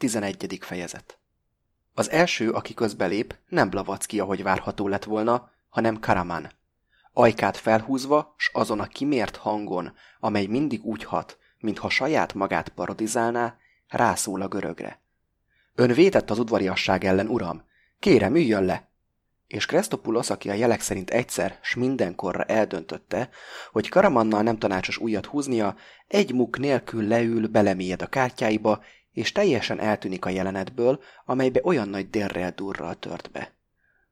11. fejezet Az első, aki közbelép, nem Blavacki, ahogy várható lett volna, hanem Karaman. Ajkát felhúzva, s azon a kimért hangon, amely mindig úgy hat, mintha saját magát parodizálná, rászól a görögre. Ön vétett az udvariasság ellen, uram. Kérem, üljön le! És Krestopulos, aki a jelek szerint egyszer, s mindenkorra eldöntötte, hogy Karamannal nem tanácsos újat húznia, egy muk nélkül leül, belemélyed a kártyáiba, és teljesen eltűnik a jelenetből, amelybe olyan nagy dérrel durral tört be.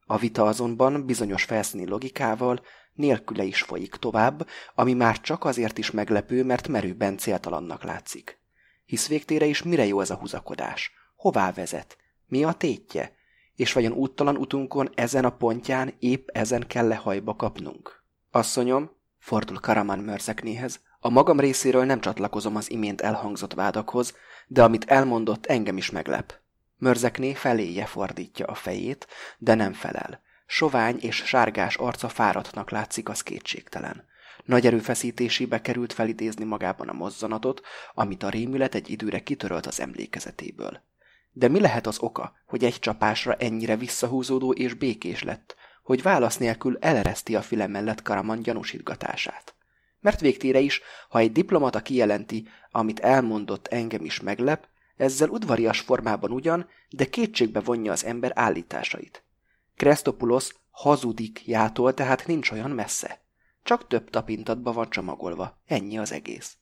A vita azonban bizonyos felszíni logikával nélküle is folyik tovább, ami már csak azért is meglepő, mert merőben céltalannak látszik. Hisz végtére is mire jó ez a húzakodás? Hová vezet? Mi a tétje? És vajon úttalan utunkon ezen a pontján épp ezen kell lehajba kapnunk? Asszonyom, fordul Karaman mörzeknéhez, a magam részéről nem csatlakozom az imént elhangzott vádakhoz, de amit elmondott, engem is meglep. Mörzekné feléje fordítja a fejét, de nem felel. Sovány és sárgás arca fáradtnak látszik, az kétségtelen. Nagy erőfeszítésébe került felidézni magában a mozzanatot, amit a rémület egy időre kitörölt az emlékezetéből. De mi lehet az oka, hogy egy csapásra ennyire visszahúzódó és békés lett, hogy válasz nélkül elereszti a file mellett Karaman gyanúsítgatását? Mert végtére is, ha egy diplomata kijelenti, amit elmondott engem is meglep, ezzel udvarias formában ugyan, de kétségbe vonja az ember állításait. Krestopulos hazudik jától, tehát nincs olyan messze. Csak több tapintatba van csomagolva. Ennyi az egész.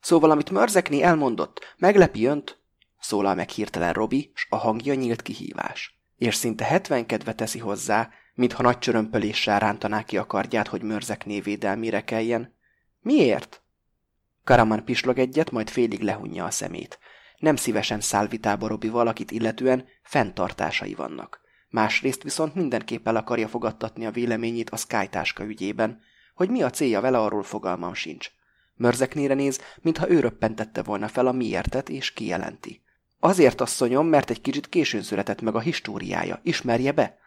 Szóval, amit Mörzekni elmondott, meglepi önt? Szólal meg hirtelen Robi, s a hangja nyílt kihívás. És szinte hetvenkedve teszi hozzá, mintha nagy csörömpöléssel rántaná ki a kardját, hogy Mörzekné védelmére keljen. Miért? Karaman pislog egyet, majd félig lehunja a szemét. Nem szívesen száll vitába Robi valakit illetően fenntartásai vannak. Másrészt viszont mindenképp el akarja fogadtatni a véleményét a Sky ügyében. Hogy mi a célja vele, arról fogalmam sincs. Mörzeknére néz, mintha ő röppentette volna fel a miértet, és kijelenti. Azért asszonyom, mert egy kicsit későn született meg a históriája. Ismerje be?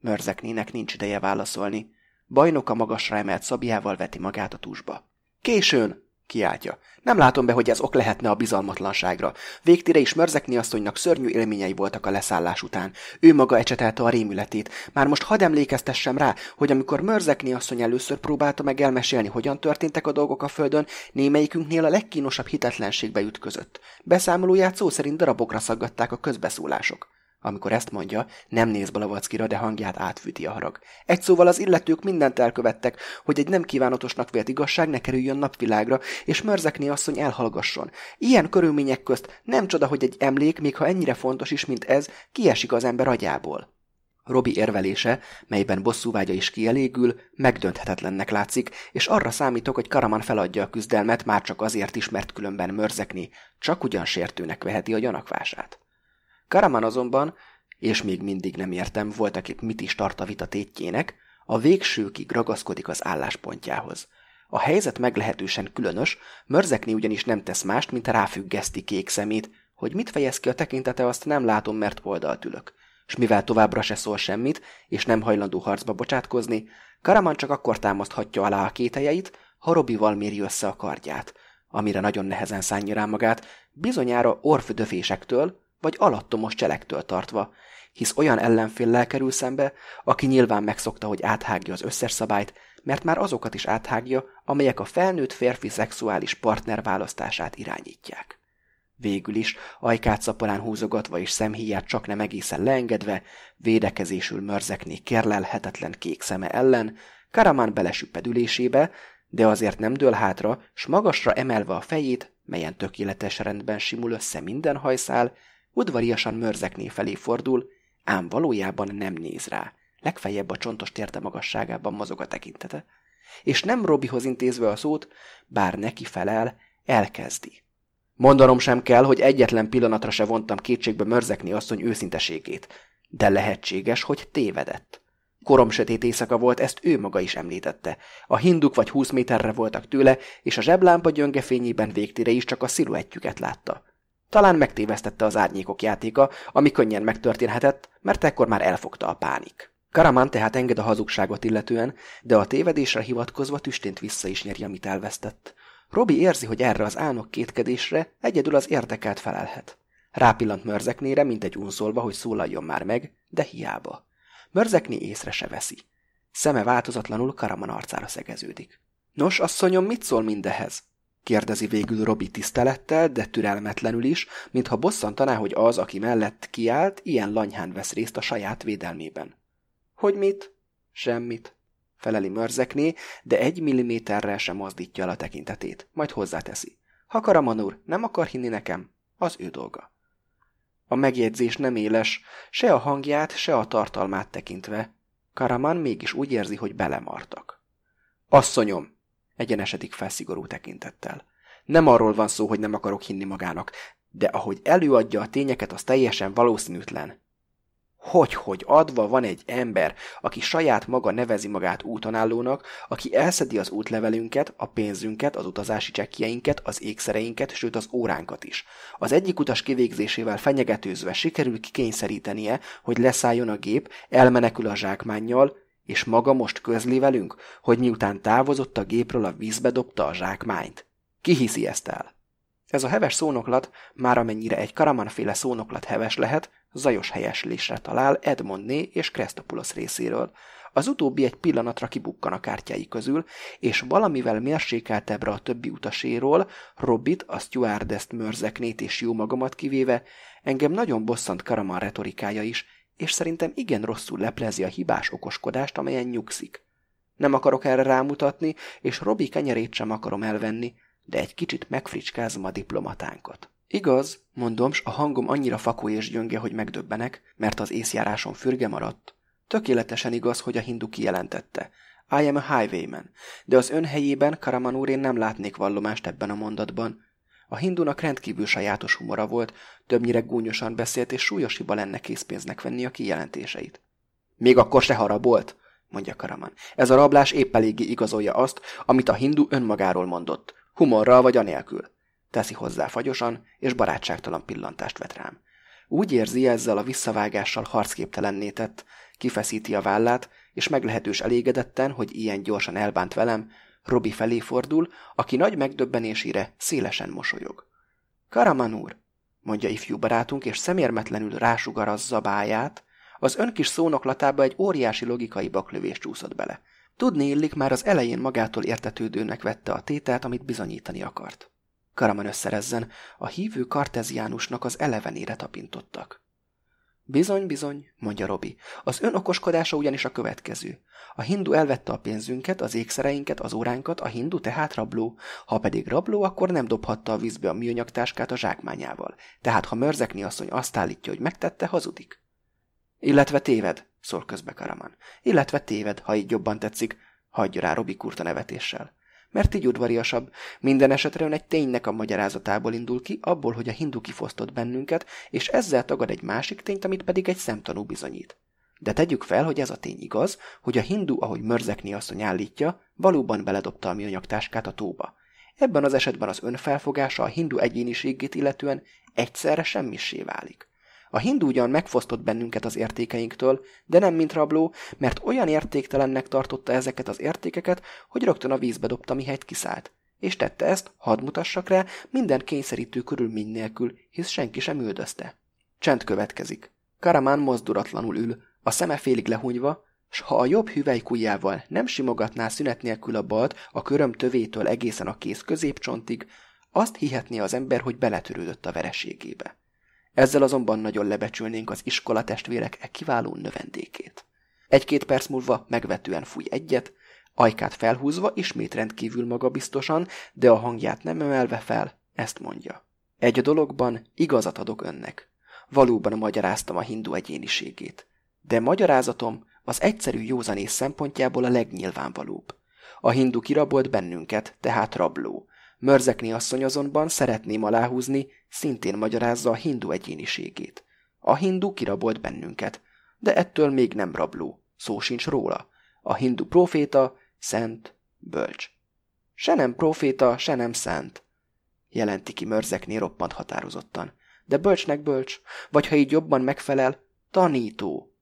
Mörzeknének nincs ideje válaszolni. Bajnoka magasra emelt szabjával veti magát a tusba. Későn! kiáltja. Nem látom be, hogy ez ok lehetne a bizalmatlanságra. Végtére is Mörzekni asszonynak szörnyű élményei voltak a leszállás után. Ő maga ecsetelte a rémületét. Már most hadd emlékeztessem rá, hogy amikor Mörzekni asszony először próbálta meg elmesélni, hogyan történtek a dolgok a földön, némelyikünknél a legkínosabb hitetlenségbe ütközött. Beszámolóját szó szerint darabokra szaggatták a közbeszólások. Amikor ezt mondja, nem néz Balavackira, de hangját átfűti a harag. Egy szóval az illetők mindent elkövettek, hogy egy nem kívánatosnak vélt igazság ne kerüljön napvilágra, és Mörzekné asszony elhallgasson. Ilyen körülmények közt nem csoda, hogy egy emlék, még ha ennyire fontos is, mint ez, kiesik az ember agyából. Robi érvelése, melyben bosszúvágya is kielégül, megdönthetetlennek látszik, és arra számítok, hogy Karaman feladja a küzdelmet már csak azért is, mert különben mörzekni csak ugyan sértőnek veheti a gyanakvását. Karaman azonban, és még mindig nem értem voltak itt mit is tart a vita tétjének, a végsőkig ragaszkodik az álláspontjához. A helyzet meglehetősen különös, Mörzekni ugyanis nem tesz mást, mint ráfüggeszti kék szemét, hogy mit fejez ki a tekintete, azt nem látom, mert oldalt ülök. És mivel továbbra se szól semmit, és nem hajlandó harcba bocsátkozni, Karaman csak akkor támaszthatja alá a kételjeit, ha Robival méri össze a kardját, amire nagyon nehezen szánja rá magát, bizonyára orfdöfésektől, vagy alattomos cselektől tartva, hisz olyan ellenféllel kerül szembe, aki nyilván megszokta, hogy áthágja az összes szabályt, mert már azokat is áthágja, amelyek a felnőtt férfi szexuális partner választását irányítják. Végül is, ajkát szaporán húzogatva és szemhíját csak nem egészen leengedve, védekezésül mörzekné kérlelhetetlen kék szeme ellen, Karaman belesüpped ülésébe, de azért nem dől hátra, s magasra emelve a fejét, melyen tökéletes rendben simul össze minden hajszál, Udvariasan mörzekné felé fordul, ám valójában nem néz rá. Legfeljebb a csontos térde magasságában mozog a tekintete. És nem Robihoz intézve a szót, bár neki felel, elkezdi. Mondanom sem kell, hogy egyetlen pillanatra se vontam kétségbe mörzekni asszony őszinteségét, de lehetséges, hogy tévedett. Korom sötét éjszaka volt, ezt ő maga is említette. A hinduk vagy húsz méterre voltak tőle, és a zseblámpa gyönge fényében végtére is csak a sziluettjüket látta. Talán megtévesztette az árnyékok játéka, ami könnyen megtörténhetett, mert ekkor már elfogta a pánik. Karaman tehát enged a hazugságot illetően, de a tévedésre hivatkozva tüstént vissza is nyeri, amit elvesztett. Robi érzi, hogy erre az álnok kétkedésre egyedül az érdekelt felelhet. Rápillant Mörzeknére, mint egy unszolva, hogy szólaljon már meg, de hiába. Mörzekné észre se veszi. Szeme változatlanul Karaman arcára szegeződik. Nos, asszonyom, mit szól mindehez? Kérdezi végül Robi tisztelettel, de türelmetlenül is, mintha bosszantaná, hogy az, aki mellett kiállt, ilyen lanyhán vesz részt a saját védelmében. Hogy mit? Semmit, feleli mörzekné, de egy milliméterrel sem mozdítja el a tekintetét, majd hozzáteszi. Ha Karaman úr nem akar hinni nekem, az ő dolga. A megjegyzés nem éles, se a hangját, se a tartalmát tekintve. Karaman mégis úgy érzi, hogy belemartak. Asszonyom, egyenesedik fel szigorú tekintettel. Nem arról van szó, hogy nem akarok hinni magának, de ahogy előadja a tényeket, az teljesen valószínűtlen. Hogy-hogy adva van egy ember, aki saját maga nevezi magát útonállónak, aki elszedi az útlevelünket, a pénzünket, az utazási csekkjeinket, az ékszereinket, sőt az óránkat is. Az egyik utas kivégzésével fenyegetőzve sikerül kikényszerítenie, hogy leszálljon a gép, elmenekül a zsákmánnyal, és maga most közli velünk, hogy miután távozott a gépről a vízbe dobta a zsákmányt. Ki hiszi ezt el? Ez a heves szónoklat, már amennyire egy karamanféle szónoklat heves lehet, zajos helyeslésre talál Edmondné és Krestopulos részéről. Az utóbbi egy pillanatra kibukkan a kártyái közül, és valamivel mérsékeltebbre a többi utaséről, Robbit, a stewardess mörzeknét és jó magamat kivéve, engem nagyon bosszant Karaman retorikája is, és szerintem igen rosszul leplezi a hibás okoskodást, amelyen nyugszik. Nem akarok erre rámutatni, és Robi kenyerét sem akarom elvenni, de egy kicsit megfricskázom a diplomatánkat. Igaz, mondom, s a hangom annyira fakó és gyönge, hogy megdöbbenek, mert az észjáráson fürge maradt. Tökéletesen igaz, hogy a hindu kijelentette. I am a highwayman, de az ön helyében Karaman nem látnék vallomást ebben a mondatban. A hindunak rendkívül sajátos humora volt, többnyire gúnyosan beszélt, és súlyos hiba lenne készpénznek venni a kijelentéseit. Még akkor se harabolt, mondja Karaman. Ez a rablás épp eléggé igazolja azt, amit a hindu önmagáról mondott. Humorral vagy anélkül. Teszi hozzá fagyosan, és barátságtalan pillantást vet rám. Úgy érzi ezzel a visszavágással harcképtelenné tett, kifeszíti a vállát, és meglehetős elégedetten, hogy ilyen gyorsan elbánt velem, Robi felé fordul, aki nagy megdöbbenésére szélesen mosolyog. Karaman úr, mondja ifjú barátunk, és szemérmetlenül rásugarazza báját, az ön kis szónoklatába egy óriási logikai baklövés csúszott bele. Tudni illik, már az elején magától értetődőnek vette a tételt, amit bizonyítani akart. Karaman összerezzen, a hívő karteziánusnak az elevenére tapintottak. Bizony, bizony, mondja Robi. Az ön okoskodása ugyanis a következő. A hindu elvette a pénzünket, az ékszereinket, az óránkat, a hindu tehát rabló. Ha pedig rabló, akkor nem dobhatta a vízbe a műanyagtáskát a zsákmányával. Tehát ha mörzekni asszony azt állítja, hogy megtette, hazudik. Illetve téved, szól közbe Karaman. Illetve téved, ha így jobban tetszik, hagyja rá Robi kurta nevetéssel mert így udvariasabb. Minden esetre ön egy ténynek a magyarázatából indul ki, abból, hogy a hindu kifosztott bennünket, és ezzel tagad egy másik tényt, amit pedig egy szemtanú bizonyít. De tegyük fel, hogy ez a tény igaz, hogy a hindu, ahogy Mörzekni asszony állítja, valóban beledobta a műanyagtáskát a tóba. Ebben az esetben az önfelfogása a hindu egyéniségét illetően egyszerre semmissé válik. A hindu ugyan megfosztott bennünket az értékeinktől, de nem mint rabló, mert olyan értéktelennek tartotta ezeket az értékeket, hogy rögtön a vízbe dobta, mihelyt kiszállt. És tette ezt, hadd mutassak rá, minden kényszerítő körülmény nélkül, hisz senki sem üldözte. Csend következik. Karamán mozdulatlanul ül, a szeme félig lehunyva, s ha a jobb hüvelykujjával nem simogatná szünet nélkül a balt a köröm tövétől egészen a kéz középcsontig, azt hihetné az ember, hogy beletörődött a vereségébe. Ezzel azonban nagyon lebecsülnénk az iskola testvérek e kiváló növendékét. Egy-két perc múlva megvetően fúj egyet, ajkát felhúzva ismét rendkívül magabiztosan, de a hangját nem emelve fel, ezt mondja. Egy dologban igazat adok önnek. Valóban magyaráztam a hindu egyéniségét. De magyarázatom az egyszerű józanész szempontjából a legnyilvánvalóbb. A hindu kirabolt bennünket, tehát rabló. Mörzekni asszony azonban szeretném aláhúzni, szintén magyarázza a hindu egyéniségét. A hindu kirabolt bennünket, de ettől még nem rabló, szó sincs róla. A hindu proféta, szent, bölcs. Se nem proféta, se nem szent, jelenti ki Mörzekné roppant határozottan. De bölcsnek bölcs, vagy ha így jobban megfelel, tanító.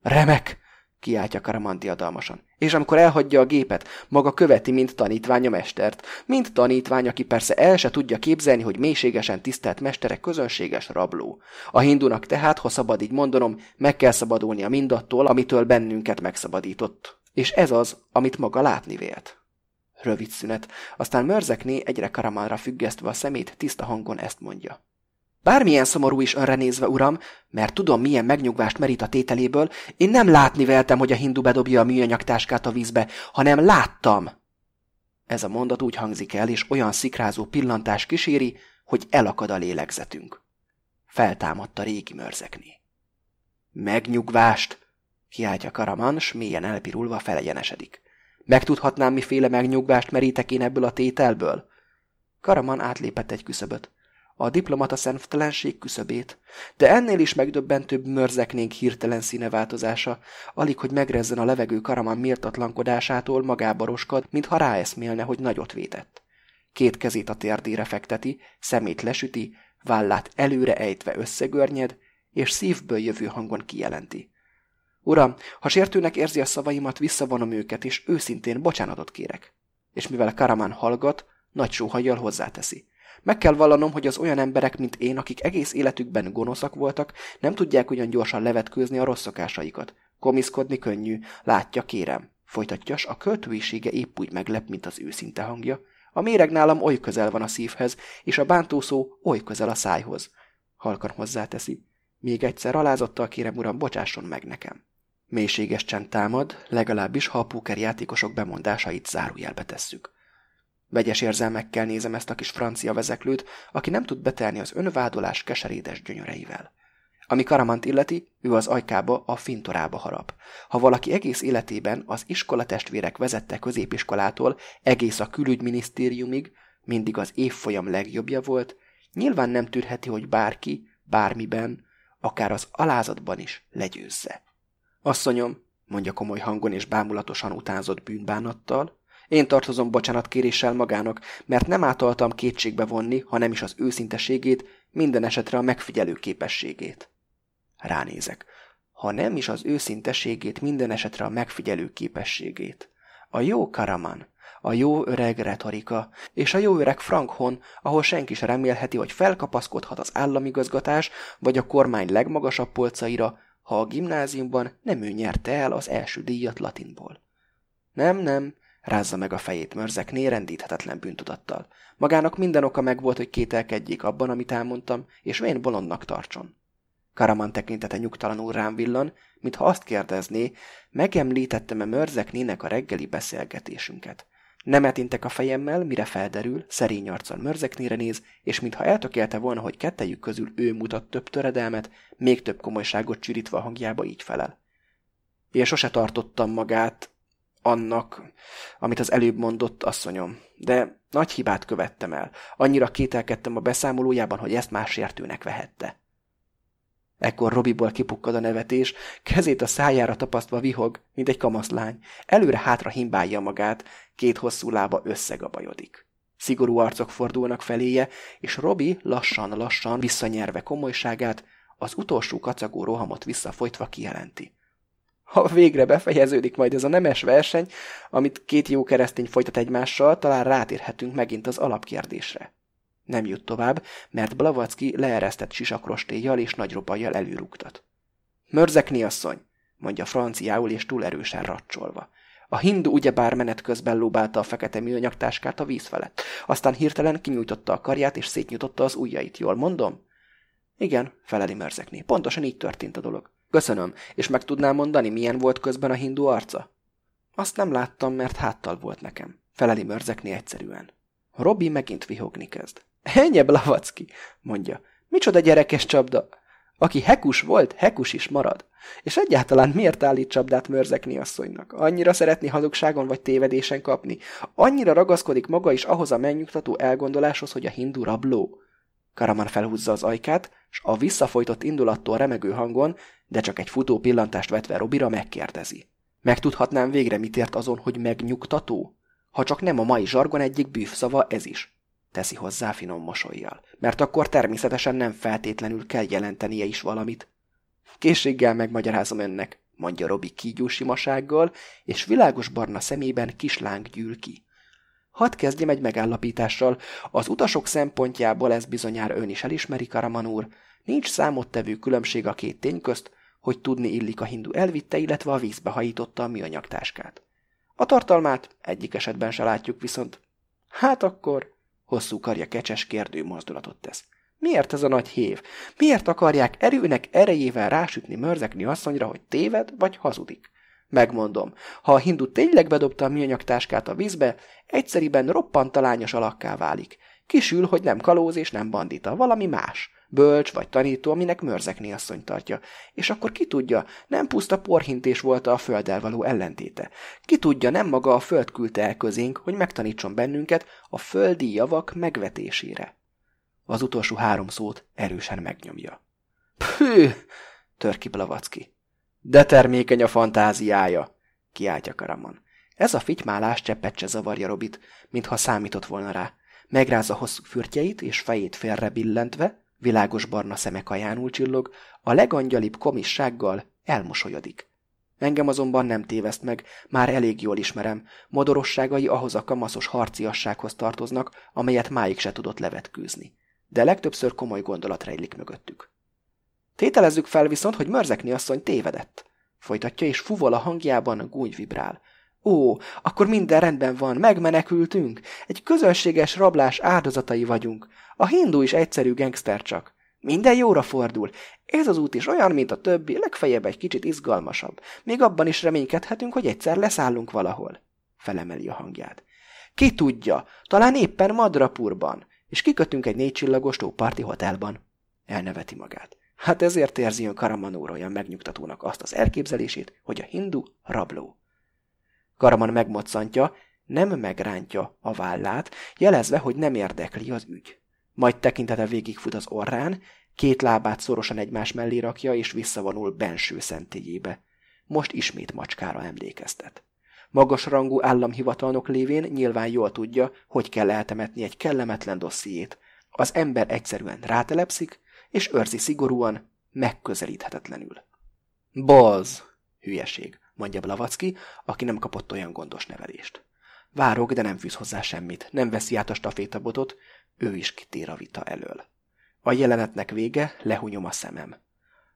Remek! kiáltja Karamanti adalmasan. És amikor elhagyja a gépet, maga követi, mint tanítvány a mestert. Mint tanítvány, aki persze el se tudja képzelni, hogy mélységesen tisztelt mesterek közönséges rabló. A hindunak tehát, ha szabad így mondanom, meg kell szabadulnia mindattól, amitől bennünket megszabadított. És ez az, amit maga látni vélt. Rövid szünet, aztán Mörzekné egyre Karamanra függesztve a szemét tiszta hangon ezt mondja. Bármilyen szomorú is önre nézve, uram, mert tudom, milyen megnyugvást merít a tételéből, én nem látni veltem, hogy a hindu bedobja a műanyag táskát a vízbe, hanem láttam. Ez a mondat úgy hangzik el, és olyan szikrázó pillantás kíséri, hogy elakad a lélegzetünk. Feltámadt a régi mörzekné. Megnyugvást! kiáltja Karaman, s mélyen elpirulva felegyenesedik. Megtudhatnám, miféle megnyugvást merítek én ebből a tételből? Karaman átlépett egy küszöböt a diplomata szemtelenség küszöbét, de ennél is megdöbbentőbb mörzeknénk hirtelen színeváltozása, alig, hogy megrezzen a levegő karaman méltatlankodásától magába roskad, mintha ráeszmélne, hogy nagyot vétett. Két kezét a térdére fekteti, szemét lesüti, vállát előre ejtve összegörnyed, és szívből jövő hangon kijelenti. Uram, ha sértőnek érzi a szavaimat, visszavonom őket, és őszintén bocsánatot kérek. És mivel Karaman hallgat, nagy sóhajjal hozzáteszi. Meg kell vallanom, hogy az olyan emberek, mint én, akik egész életükben gonoszak voltak, nem tudják olyan gyorsan levetkőzni a rossz szokásaikat. Komiszkodni könnyű, látja, kérem. Folytatjas, a költőisége épp úgy meglep, mint az őszinte hangja. A méreg nálam oly közel van a szívhez, és a bántó szó oly közel a szájhoz. Halkan hozzáteszi. Még egyszer alázattal kérem, uram, bocsásson meg nekem. Mélységes csend támad, legalábbis ha a póker játékosok bemondásait zárójelbe tesszük. Vegyes érzelmekkel nézem ezt a kis francia vezeklőt, aki nem tud betelni az önvádolás keserédes gyönyöreivel. Ami Karamant illeti, ő az ajkába, a fintorába harap. Ha valaki egész életében az iskolatestvérek vezette középiskolától egész a külügyminisztériumig, mindig az évfolyam legjobbja volt, nyilván nem tűrheti, hogy bárki, bármiben, akár az alázatban is legyőzze. Asszonyom, mondja komoly hangon és bámulatosan utánzott bűnbánattal, én tartozom bocsánatkéréssel magának, mert nem átaltam kétségbe vonni, ha nem is az őszinteségét, minden esetre a megfigyelő képességét. Ránézek. Ha nem is az őszinteségét, minden esetre a megfigyelő képességét. A jó Karaman, a jó öreg retorika, és a jó öreg Frankhon, ahol senki sem remélheti, hogy felkapaszkodhat az államigazgatás vagy a kormány legmagasabb polcaira, ha a gimnáziumban nem ő nyerte el az első díjat latinból. Nem, nem, Rázza meg a fejét mörzekné rendíthetetlen bűntudattal. Magának minden oka megvolt, hogy kételkedjék abban, amit elmondtam, és vén bolondnak tartson. Karaman tekintete nyugtalanul rám villan, mintha azt kérdezné, megemlítettem-e mörzeknének a reggeli beszélgetésünket. Nem etintek a fejemmel, mire felderül, szerény arccal mörzeknére néz, és mintha eltökélte volna, hogy kettejük közül ő mutat több töredelmet, még több komolyságot csürítve a hangjába így felel. Én sose tartottam magát, annak, amit az előbb mondott asszonyom. De nagy hibát követtem el. Annyira kételkedtem a beszámolójában, hogy ezt más sértőnek vehette. Ekkor Robiból kipukkad a nevetés, kezét a szájára tapasztva vihog, mint egy kamaszlány. Előre-hátra himbálja magát, két hosszú lába összegabajodik. Szigorú arcok fordulnak feléje, és Robi lassan-lassan visszanyerve komolyságát, az utolsó kacagó rohamot visszafolytva kijelenti ha végre befejeződik majd ez a nemes verseny, amit két jó keresztény folytat egymással, talán rátérhetünk megint az alapkérdésre. Nem jut tovább, mert Blavacki leeresztett sisakrostéjjal és nagy ropajjal előrúgtat. Mörzekni asszony, mondja franciául és túl erősen racsolva. A hindu ugyebár menet közben lóbálta a fekete műanyagtáskát a víz felett. Aztán hirtelen kinyújtotta a karját és szétnyújtotta az ujjait, jól mondom? Igen, feleli Mörzekné. Pontosan így történt a dolog. Köszönöm, és meg tudnám mondani, milyen volt közben a hindu arca? Azt nem láttam, mert háttal volt nekem. Feleli mörzekni egyszerűen. Robi megint vihogni kezd. Ennyi Blavacki, mondja. Micsoda gyerekes csapda. Aki hekus volt, hekus is marad. És egyáltalán miért állít csapdát mörzekni asszonynak? Annyira szeretni hazugságon vagy tévedésen kapni? Annyira ragaszkodik maga is ahhoz a megnyugtató elgondoláshoz, hogy a hindu rabló? Karaman felhúzza az ajkát, s a visszafolytott indulattól remegő hangon, de csak egy futó pillantást vetve Robira megkérdezi. Megtudhatnám végre, mit ért azon, hogy megnyugtató? Ha csak nem a mai zsargon egyik bűvszava, ez is. Teszi hozzá finom mosolyjal. Mert akkor természetesen nem feltétlenül kell jelentenie is valamit. Készséggel megmagyarázom önnek, mondja Robi kígyósimasággal, és világos barna szemében kisláng gyűl ki. Hadd kezdjem egy megállapítással. Az utasok szempontjából ez bizonyára ön is elismeri, Karaman úr. Nincs számottevő különbség a két tény közt, hogy tudni illik a hindu elvitte, illetve a vízbe hajította a műanyag táskát. A tartalmát egyik esetben se látjuk, viszont hát akkor hosszú karja kecses kérdő mozdulatot tesz. Miért ez a nagy hév? Miért akarják erőnek erejével rásütni mörzekni asszonyra, hogy téved vagy hazudik? Megmondom, ha a hindu tényleg bedobta a műanyag táskát a vízbe, egyszeriben roppant talányos alakká válik. Kisül, hogy nem kalóz és nem bandita, valami más bölcs vagy tanító, aminek mörzekni asszony tartja. És akkor ki tudja, nem puszta porhintés volt a földdel való ellentéte. Ki tudja, nem maga a föld küldte el közénk, hogy megtanítson bennünket a földi javak megvetésére. Az utolsó három szót erősen megnyomja. Pű! tör ki Blavacki. De termékeny a fantáziája, kiáltja Karaman. Ez a fitymálás cseppet se zavarja Robit, mintha számított volna rá. Megrázza hosszú fürtjeit, és fejét félre billentve, világos barna szeme kajánul csillog, a legangyalibb komissággal elmosolyodik. Engem azonban nem téveszt meg, már elég jól ismerem, modorosságai ahhoz a kamaszos harciassághoz tartoznak, amelyet máig se tudott levetkőzni. De legtöbbször komoly gondolat rejlik mögöttük. Tételezzük fel viszont, hogy Mörzekni asszony tévedett. Folytatja, és fuvol a hangjában gúny vibrál. Ó, akkor minden rendben van, megmenekültünk. Egy közönséges rablás áldozatai vagyunk. A hindu is egyszerű gangster csak. Minden jóra fordul. Ez az út is olyan, mint a többi, legfeljebb egy kicsit izgalmasabb. Még abban is reménykedhetünk, hogy egyszer leszállunk valahol. Felemeli a hangját. Ki tudja, talán éppen Madrapurban, és kikötünk egy négycsillagos tóparti hotelban. Elneveti magát. Hát ezért érzi ön Karamanóra olyan megnyugtatónak azt az elképzelését, hogy a hindu rabló. Karaman megmoccantja, nem megrántja a vállát, jelezve, hogy nem érdekli az ügy. Majd tekintete végigfut az orrán, két lábát szorosan egymás mellé rakja, és visszavonul benső szentélyébe. Most ismét macskára emlékeztet. Magas rangú államhivatalnok lévén nyilván jól tudja, hogy kell eltemetni egy kellemetlen dossziét. Az ember egyszerűen rátelepszik, és őrzi szigorúan, megközelíthetetlenül. Balz! Hülyeség mondja Blavacki, aki nem kapott olyan gondos nevelést. Várok, de nem fűz hozzá semmit, nem veszi át a stafétabotot, ő is kitér a vita elől. A jelenetnek vége, lehunyom a szemem.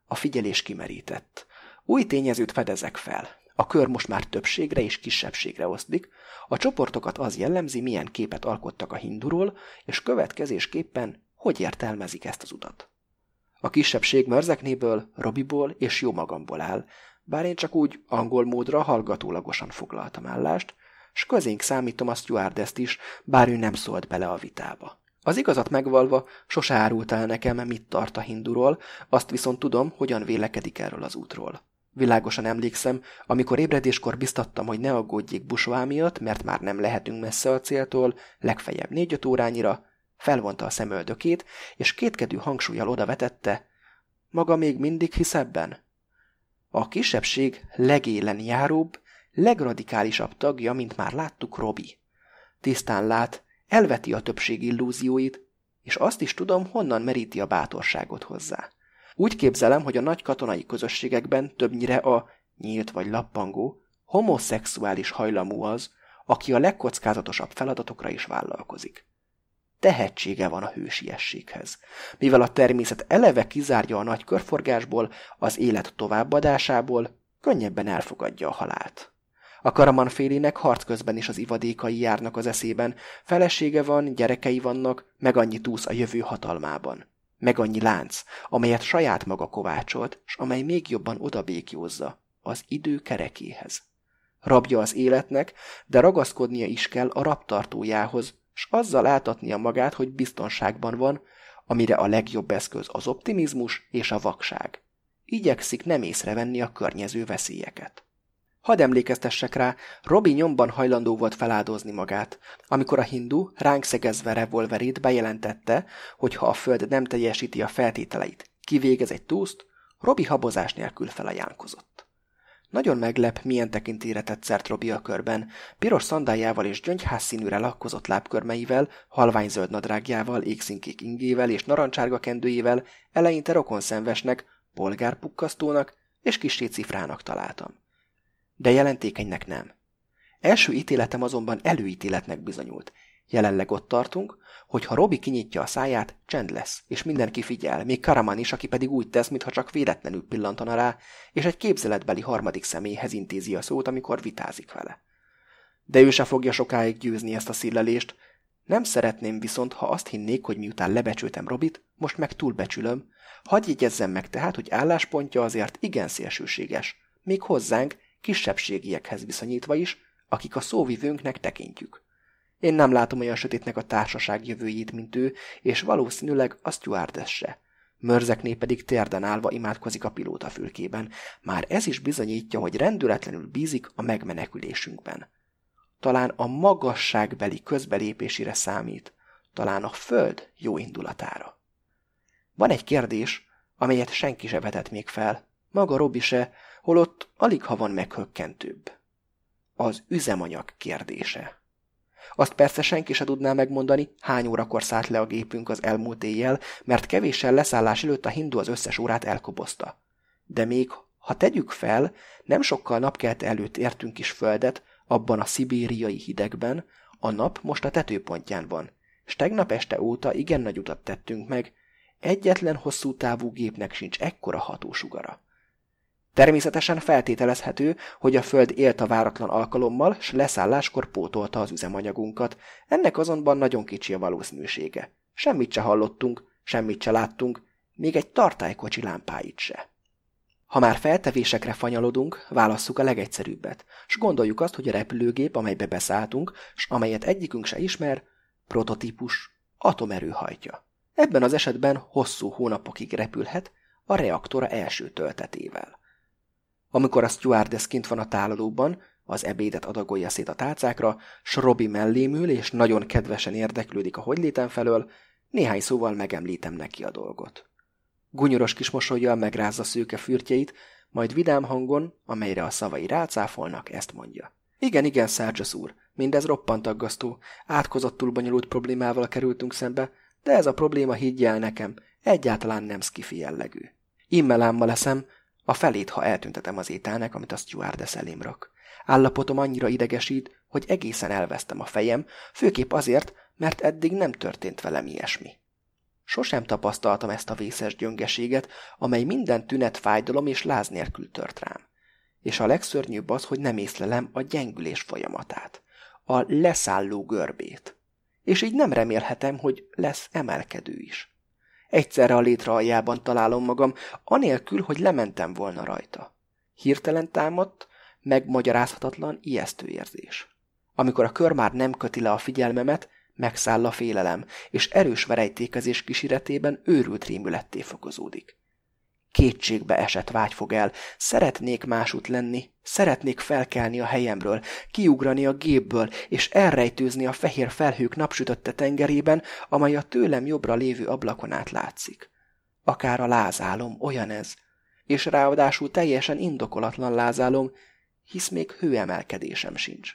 A figyelés kimerített. Új tényezőt fedezek fel. A kör most már többségre és kisebbségre oszlik, a csoportokat az jellemzi, milyen képet alkottak a hinduról, és következésképpen hogy értelmezik ezt az utat. A kisebbség mörzeknéből, Robiból és jó magamból áll, bár én csak úgy angol módra hallgatólagosan foglaltam állást, s közénk számítom a stewardess is, bár ő nem szólt bele a vitába. Az igazat megvalva, sose árult el nekem, mit tart a hinduról, azt viszont tudom, hogyan vélekedik erről az útról. Világosan emlékszem, amikor ébredéskor biztattam, hogy ne aggódjék Busvá miatt, mert már nem lehetünk messze a céltól, legfeljebb négy-öt órányira, felvonta a szemöldökét, és kétkedő hangsúlyjal odavetette, maga még mindig hisz ebben? A kisebbség legélen járóbb, legradikálisabb tagja, mint már láttuk, Robi. Tisztán lát, elveti a többség illúzióit, és azt is tudom, honnan meríti a bátorságot hozzá. Úgy képzelem, hogy a nagy katonai közösségekben többnyire a nyílt vagy lappangó, homoszexuális hajlamú az, aki a legkockázatosabb feladatokra is vállalkozik tehetsége van a hősiességhez. Mivel a természet eleve kizárja a nagy körforgásból, az élet továbbadásából, könnyebben elfogadja a halált. A Karaman félének harc közben is az ivadékai járnak az eszében, felesége van, gyerekei vannak, meg annyi túsz a jövő hatalmában. Meg annyi lánc, amelyet saját maga kovácsolt, s amely még jobban odabékjózza az idő kerekéhez. Rabja az életnek, de ragaszkodnia is kell a rabtartójához, s azzal áltatnia magát, hogy biztonságban van, amire a legjobb eszköz az optimizmus és a vakság. Igyekszik nem észrevenni a környező veszélyeket. Hadd emlékeztessek rá, Robi nyomban hajlandó volt feláldozni magát, amikor a hindu ránk szegezve revolverét bejelentette, hogy ha a föld nem teljesíti a feltételeit, kivégez egy túszt, Robi habozás nélkül felajánlkozott. Nagyon meglep, milyen tekintére tett szert Robi a körben. Piros szandájával és gyöngyház színűre lakkozott lábkörmeivel, halványzöld nadrágjával, égszínkék ingével és narancsárga kendőjével eleinte rokonszenvesnek, polgárpukkasztónak, és kissé cifrának találtam. De jelentékenynek nem. Első ítéletem azonban előítéletnek bizonyult. Jelenleg ott tartunk, hogy ha Robi kinyitja a száját, csend lesz, és mindenki figyel, még Karaman is, aki pedig úgy tesz, mintha csak véletlenül pillantana rá, és egy képzeletbeli harmadik személyhez intézi a szót, amikor vitázik vele. De ő se fogja sokáig győzni ezt a szillelést, nem szeretném viszont, ha azt hinnék, hogy miután lebecsültem Robit, most meg túlbecsülöm. Hadd jegyezzem meg tehát, hogy álláspontja azért igen szélsőséges, még hozzánk, kisebbségiekhez viszonyítva is, akik a szóvivőnknek tekintjük. Én nem látom olyan sötétnek a társaság jövőjét, mint ő, és valószínűleg a stewardess se. Mörzekné pedig térden állva imádkozik a pilóta fülkében. Már ez is bizonyítja, hogy rendületlenül bízik a megmenekülésünkben. Talán a magasságbeli közbelépésére számít, talán a föld jó indulatára. Van egy kérdés, amelyet senki se vetett még fel, maga Robi se, holott alig ha van meghökkentőbb. Az üzemanyag kérdése. Azt persze senki se tudná megmondani, hány órakor szállt le a gépünk az elmúlt éjjel, mert kevéssel leszállás előtt a hindu az összes órát elkobozta. De még, ha tegyük fel, nem sokkal napkelte előtt értünk is földet, abban a szibériai hidegben, a nap most a tetőpontján van, és tegnap este óta igen nagy utat tettünk meg, egyetlen hosszú távú gépnek sincs ekkora hatósugara. Természetesen feltételezhető, hogy a Föld élt a váratlan alkalommal, s leszálláskor pótolta az üzemanyagunkat, ennek azonban nagyon kicsi a valószínűsége. Semmit se hallottunk, semmit se láttunk, még egy tartálykocsi lámpáit se. Ha már feltevésekre fanyalodunk, válasszuk a legegyszerűbbet, s gondoljuk azt, hogy a repülőgép, amelybe beszálltunk, s amelyet egyikünk se ismer, prototípus, atomerő hajtja. Ebben az esetben hosszú hónapokig repülhet a reaktora első töltetével. Amikor a stewardess kint van a tálalóban, az ebédet adagolja szét a tálcákra, s Robi mellém ül, és nagyon kedvesen érdeklődik a hogylétem felől, néhány szóval megemlítem neki a dolgot. Gunyoros kis mosolyjal megrázza szőke fürtjeit, majd vidám hangon, amelyre a szavai rácáfolnak, ezt mondja. Igen, igen, Sarges úr, mindez roppant aggasztó. Átkozottul bonyolult problémával kerültünk szembe, de ez a probléma higgyel nekem, egyáltalán nem skifi jellegű. Immelámmal leszem, a felét, ha eltüntetem az ételnek, amit a stewardess elém rak. Állapotom annyira idegesít, hogy egészen elvesztem a fejem, főképp azért, mert eddig nem történt velem ilyesmi. Sosem tapasztaltam ezt a vészes gyöngeséget, amely minden tünet fájdalom és láz nélkül tört rám. És a legszörnyűbb az, hogy nem észlelem a gyengülés folyamatát, a leszálló görbét. És így nem remélhetem, hogy lesz emelkedő is. Egyszerre a létre aljában találom magam, anélkül, hogy lementem volna rajta. Hirtelen támadt, megmagyarázhatatlan, ijesztő érzés. Amikor a kör már nem köti le a figyelmemet, Megszáll a félelem, és erős verejtékezés kíséretében őrült rémületté fokozódik. Kétségbe esett vágy fog el, szeretnék másút lenni, szeretnék felkelni a helyemről, kiugrani a gépből, és elrejtőzni a fehér felhők napsütötte tengerében, amely a tőlem jobbra lévő ablakon át látszik. Akár a lázálom, olyan ez, és ráadásul teljesen indokolatlan lázálom, hisz még hőemelkedésem sincs.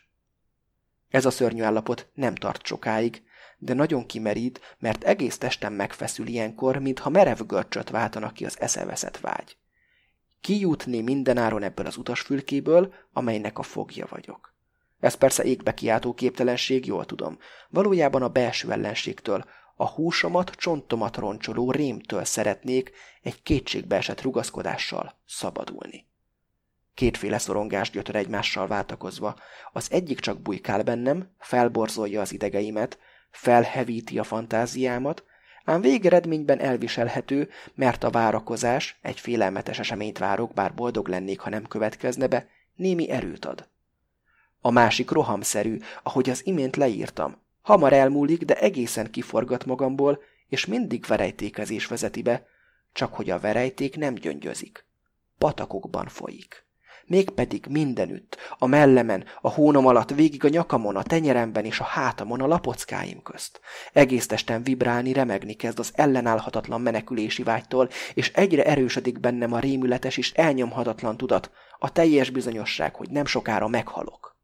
Ez a szörnyű állapot nem tart sokáig, de nagyon kimerít, mert egész testem megfeszül ilyenkor, mintha merev görcsöt váltanak ki az eszeveszett vágy. Kijutni mindenáron ebből az utasfülkéből, amelynek a fogja vagyok. Ez persze égbe kiáltó képtelenség, jól tudom. Valójában a belső ellenségtől, a húsomat, csontomat roncsoló rémtől szeretnék egy kétségbeesett rugaszkodással szabadulni. Kétféle szorongás gyötör egymással váltakozva. Az egyik csak bujkál bennem, felborzolja az idegeimet, felhevíti a fantáziámat, ám végeredményben elviselhető, mert a várakozás, egy félelmetes eseményt várok, bár boldog lennék, ha nem következne be, némi erőt ad. A másik rohamszerű, ahogy az imént leírtam. Hamar elmúlik, de egészen kiforgat magamból, és mindig verejtékezés vezeti be, csak hogy a verejték nem gyöngyözik. Patakokban folyik mégpedig mindenütt, a mellemen, a hónom alatt, végig a nyakamon, a tenyeremben és a hátamon, a lapockáim közt. Egész testem vibrálni, remegni kezd az ellenállhatatlan menekülési vágytól, és egyre erősödik bennem a rémületes és elnyomhatatlan tudat, a teljes bizonyosság, hogy nem sokára meghalok.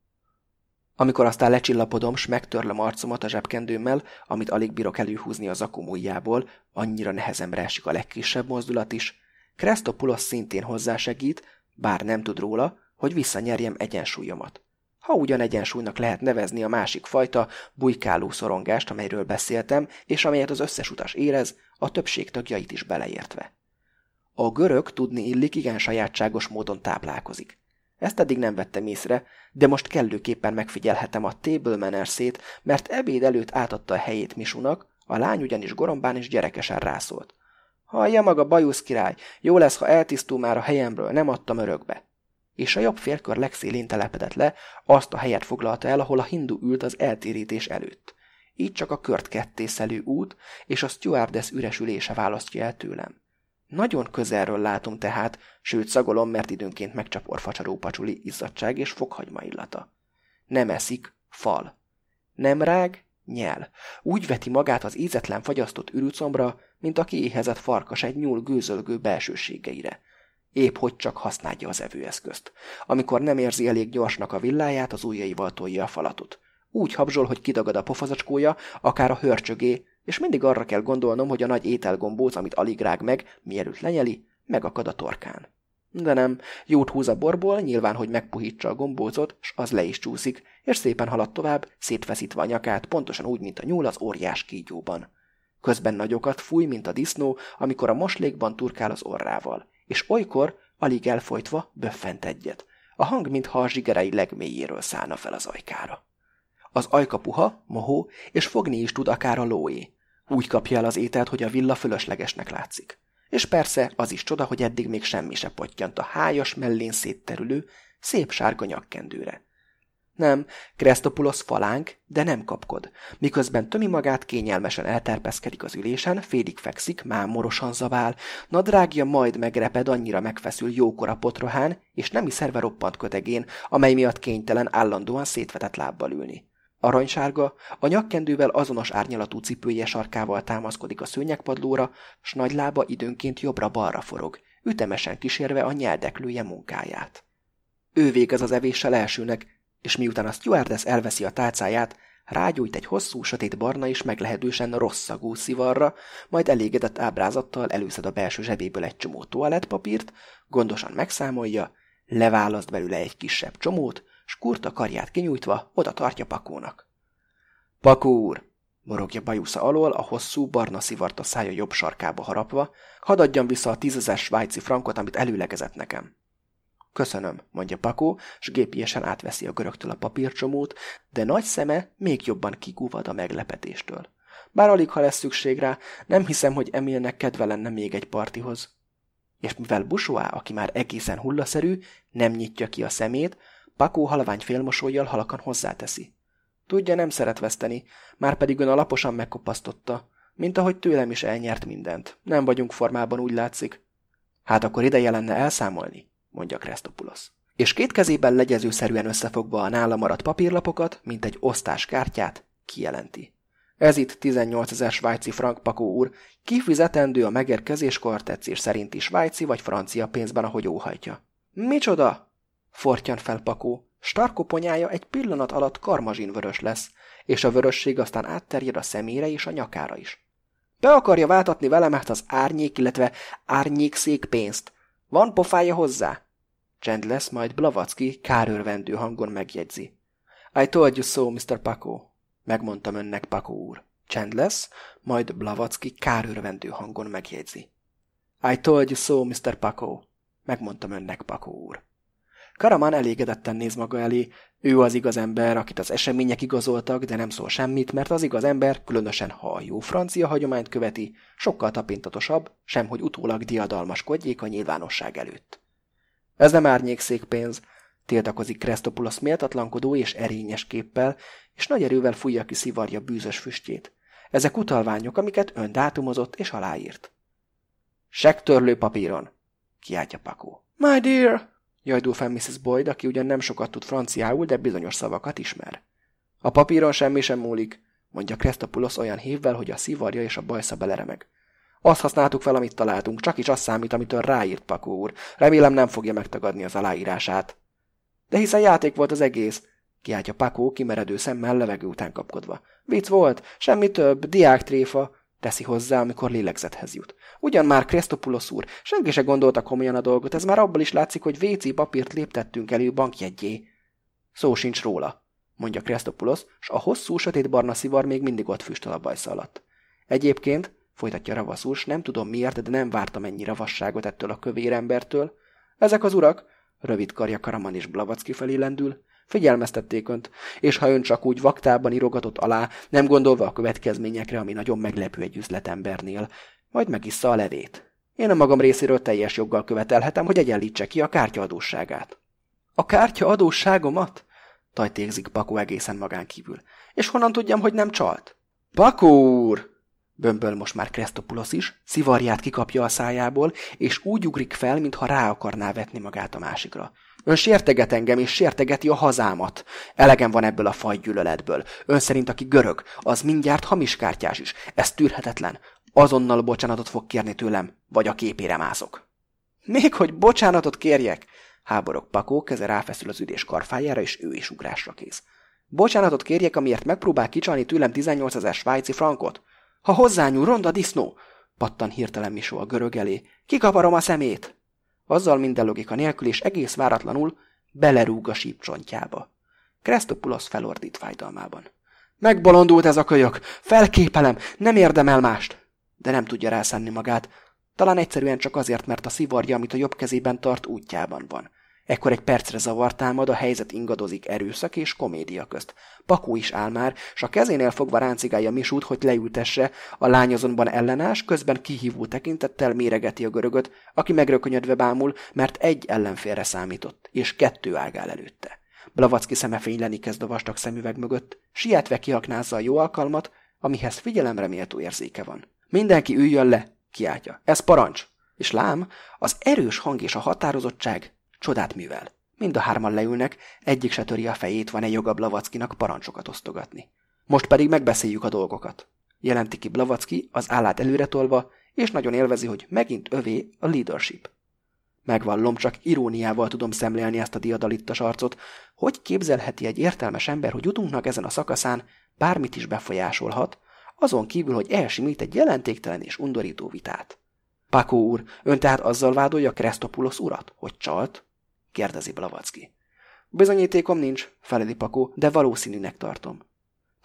Amikor aztán lecsillapodom, s megtörlöm arcomat a zsebkendőmmel, amit alig bírok előhúzni az akumújjából, annyira nehezemre esik a legkisebb mozdulat is, Krestopulos szintén hozzásegít, bár nem tud róla, hogy visszanyerjem egyensúlyomat. Ha ugyan egyensúlynak lehet nevezni a másik fajta, bujkáló szorongást, amelyről beszéltem, és amelyet az összes utas érez, a többség tagjait is beleértve. A görög tudni illik igen sajátságos módon táplálkozik. Ezt eddig nem vettem észre, de most kellőképpen megfigyelhetem a table manners mert ebéd előtt átadta a helyét Misunak, a lány ugyanis gorombán és gyerekesen rászólt. Hallja maga, bajusz király, jó lesz, ha eltisztul már a helyemről, nem adtam örökbe. És a jobb félkör legszélén telepedett le, azt a helyet foglalta el, ahol a hindu ült az eltérítés előtt. Így csak a kört kettészelő út és a stewardess üresülése választja el tőlem. Nagyon közelről látom tehát, sőt szagolom, mert időnként megcsapor facsaró pacsuli izzadság és fokhagyma illata. Nem eszik, fal. Nem rág, nyel. Úgy veti magát az ízetlen fagyasztott ürücombra, mint a kiéhezett farkas egy nyúl gőzölgő belsőségeire. Épp hogy csak használja az evőeszközt. Amikor nem érzi elég gyorsnak a villáját, az ujjaival tolja a falatot. Úgy habzsol, hogy kidagad a pofazacskója, akár a hörcsögé, és mindig arra kell gondolnom, hogy a nagy ételgombóc, amit alig rág meg, mielőtt lenyeli, megakad a torkán. De nem, jót húz a borból, nyilván, hogy megpuhítsa a gombócot, s az le is csúszik, és szépen halad tovább, szétfeszítve a nyakát, pontosan úgy, mint a nyúl az óriás kígyóban. Közben nagyokat fúj, mint a disznó, amikor a moslékban turkál az orrával, és olykor, alig elfolytva, böffent egyet. A hang, mintha a zsigerei legmélyéről szállna fel az ajkára. Az ajka puha, mohó, és fogni is tud akár a lóé. Úgy kapja el az ételt, hogy a villa fölöslegesnek látszik. És persze az is csoda, hogy eddig még semmi se pottyant a hájas mellén szétterülő, szép sárga nyakkendőre. Nem, Krestopulos falánk, de nem kapkod. Miközben tömi magát kényelmesen elterpeszkedik az ülésen, félig fekszik, mámorosan zavál, nadrágja majd megreped, annyira megfeszül jókora potrohán, és nemi szerve roppant kötegén, amely miatt kénytelen állandóan szétvetett lábbal ülni. Aranysárga, a nyakkendővel azonos árnyalatú cipője sarkával támaszkodik a szőnyegpadlóra, s nagy lába időnként jobbra-balra forog, ütemesen kísérve a nyeldeklője munkáját. Ő végez az evéssel elsőnek, és miután a stewardess elveszi a tálcáját, rágyújt egy hosszú, sötét barna és meglehetősen rossz szagú szivarra, majd elégedett ábrázattal előszed a belső zsebéből egy csomó toalettpapírt, gondosan megszámolja, leválaszt belőle egy kisebb csomót, s kurta karját kinyújtva oda tartja Pakónak. Pakó úr! morogja bajusza alól, a hosszú, barna szivart a szája jobb sarkába harapva, hadd adjam vissza a tízezer svájci frankot, amit előlegezett nekem. Köszönöm, mondja Pakó, s gépiesen átveszi a görögtől a papírcsomót, de nagy szeme még jobban kigúvad a meglepetéstől. Bár alig, ha lesz szükség rá, nem hiszem, hogy Emilnek kedve lenne még egy partihoz. És mivel Busoá, aki már egészen hullaszerű, nem nyitja ki a szemét, Pakó halvány félmosolyjal halakan hozzáteszi. Tudja, nem szeret veszteni, már pedig ön alaposan megkopasztotta, mint ahogy tőlem is elnyert mindent. Nem vagyunk formában, úgy látszik. Hát akkor ideje lenne elszámolni, mondja Krestopulos. És két kezében legyezőszerűen összefogva a nála maradt papírlapokat, mint egy osztás kártyát, kijelenti. Ez itt 18 ezer svájci frank, Pakó úr, kifizetendő a megérkezéskor tetszés szerinti svájci vagy francia pénzben, ahogy óhajtja. Micsoda? Fortyan fel Pakó. Starkoponyája egy pillanat alatt karmazsinvörös lesz, és a vörösség aztán átterjed a szemére és a nyakára is. Be akarja váltatni velem ezt az árnyék, illetve árnyékszék pénzt. Van pofája hozzá? Csend lesz, majd Blavacki kárőrvendő hangon megjegyzi. I told you so, Mr. Paco. Megmondtam önnek, Paco úr. Csend lesz, majd Blavacki kárőrvendő hangon megjegyzi. I told you so, Mr. Paco. Megmondtam önnek, Paco úr. Karaman elégedetten néz maga elé. Ő az igaz ember, akit az események igazoltak, de nem szól semmit, mert az igaz ember, különösen ha a jó francia hagyományt követi, sokkal tapintatosabb, sem hogy utólag diadalmaskodjék a nyilvánosság előtt. Ez nem árnyékszék pénz, tiltakozik Krestopulos méltatlankodó és erényes képpel, és nagy erővel fújja ki szivarja bűzös füstjét. Ezek utalványok, amiket ön dátumozott és aláírt. Sektörlő papíron, kiáltja Pakó. My dear, jajdul fel Mrs. Boyd, aki ugyan nem sokat tud franciául, de bizonyos szavakat ismer. A papíron semmi sem múlik, mondja Krestopulos olyan hívvel, hogy a szivarja és a bajsza beleremeg. Azt használtuk fel, amit találtunk, csak is az számít, amitől ráírt Pakó úr. Remélem nem fogja megtagadni az aláírását. De hiszen játék volt az egész, kiáltja Pakó kimeredő szemmel levegő után kapkodva. Vicc volt, semmi több, diák tréfa. Teszi hozzá, amikor lélegzethez jut. Ugyan már Krestopulos úr, senki se gondolta komolyan a dolgot, ez már abból is látszik, hogy WC papírt léptettünk elő bankjegyé. Szó sincs róla, mondja Krestopulos, s a hosszú, sötétbarna szivar még mindig ott füstöl a bajsz alatt. Egyébként, folytatja Ravaszús, nem tudom miért, de nem vártam ennyi ravasságot ettől a kövér embertől. Ezek az urak, rövid karja Karaman és Blavacki felé lendül, Figyelmeztették önt, és ha ön csak úgy vaktában irogatott alá, nem gondolva a következményekre, ami nagyon meglepő egy üzletembernél, majd megissza a levét. Én a magam részéről teljes joggal követelhetem, hogy egyenlítse ki a kártya adósságát. A kártya adósságomat? Tajtékzik Pakó egészen magán kívül. És honnan tudjam, hogy nem csalt? Pakó úr! Bömböl most már Krestopulos is, szivarját kikapja a szájából, és úgy ugrik fel, mintha rá akarná vetni magát a másikra. Ön sérteget engem, és sértegeti a hazámat. Elegem van ebből a fajgyűlöletből. Ön szerint, aki görög, az mindjárt hamis kártyás is. Ez tűrhetetlen. Azonnal bocsánatot fog kérni tőlem, vagy a képére mászok. Még hogy bocsánatot kérjek? Háborog Pakó, keze ráfeszül az üdés karfájára, és ő is ugrásra kész. Bocsánatot kérjek, amiért megpróbál kicsalni tőlem 18 ezer svájci frankot? Ha hozzányúl, ronda disznó! Pattan hirtelen Misó a görög elé. Kikaparom a szemét! Azzal minden logika nélkül és egész váratlanul belerúg a sípcsontjába. Krestopulos felordít fájdalmában. Megbolondult ez a kölyök! Felképelem! Nem érdemel mást! De nem tudja rászenni magát. Talán egyszerűen csak azért, mert a szivarja, amit a jobb kezében tart, útjában van. Ekkor egy percre zavar támad, a helyzet ingadozik erőszak és komédia közt. Pakó is áll már, s a kezénél fogva ráncigálja Misút, hogy leültesse, a lány azonban ellenás, közben kihívó tekintettel méregeti a görögöt, aki megrökönyödve bámul, mert egy ellenfélre számított, és kettő ágál előtte. Blavacki szeme fényleni kezd a vastag szemüveg mögött, sietve kiaknázza a jó alkalmat, amihez figyelemre méltó érzéke van. Mindenki üljön le, kiáltja. Ez parancs! És lám, az erős hang és a határozottság Csodát művel. Mind a hárman leülnek, egyik se töri a fejét, van-e joga Blavackinak parancsokat osztogatni. Most pedig megbeszéljük a dolgokat. Jelenti ki Blavacki, az állát előre tolva, és nagyon élvezi, hogy megint övé a leadership. Megvallom, csak iróniával tudom szemlélni ezt a diadalittas arcot, hogy képzelheti egy értelmes ember, hogy utunknak ezen a szakaszán bármit is befolyásolhat, azon kívül, hogy elsimít egy jelentéktelen és undorító vitát. Pakó úr, ön tehát azzal vádolja Krestopulos urat, hogy csalt? Kérdezi Blavacki. Bizonyítékom nincs, feleli Pakó, de valószínűnek tartom.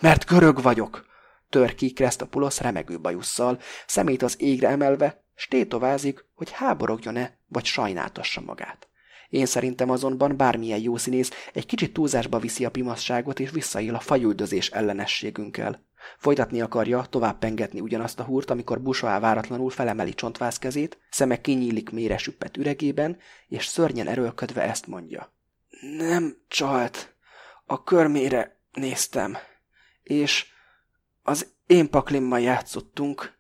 Mert görög vagyok, tör ki Krestopulos remegő bajusszal, szemét az égre emelve, s tétovázik, hogy háborogjon-e, vagy sajnáltassa magát. Én szerintem azonban bármilyen jó színész egy kicsit túlzásba viszi a pimasságot és visszaél a fajüldözés ellenességünkkel. Folytatni akarja, tovább pengetni ugyanazt a húrt, amikor Busoá váratlanul felemeli csontváz kezét, szeme kinyílik mélyre süppet üregében, és szörnyen erőlködve ezt mondja. Nem csalt. A körmére néztem. És az én paklimmal játszottunk,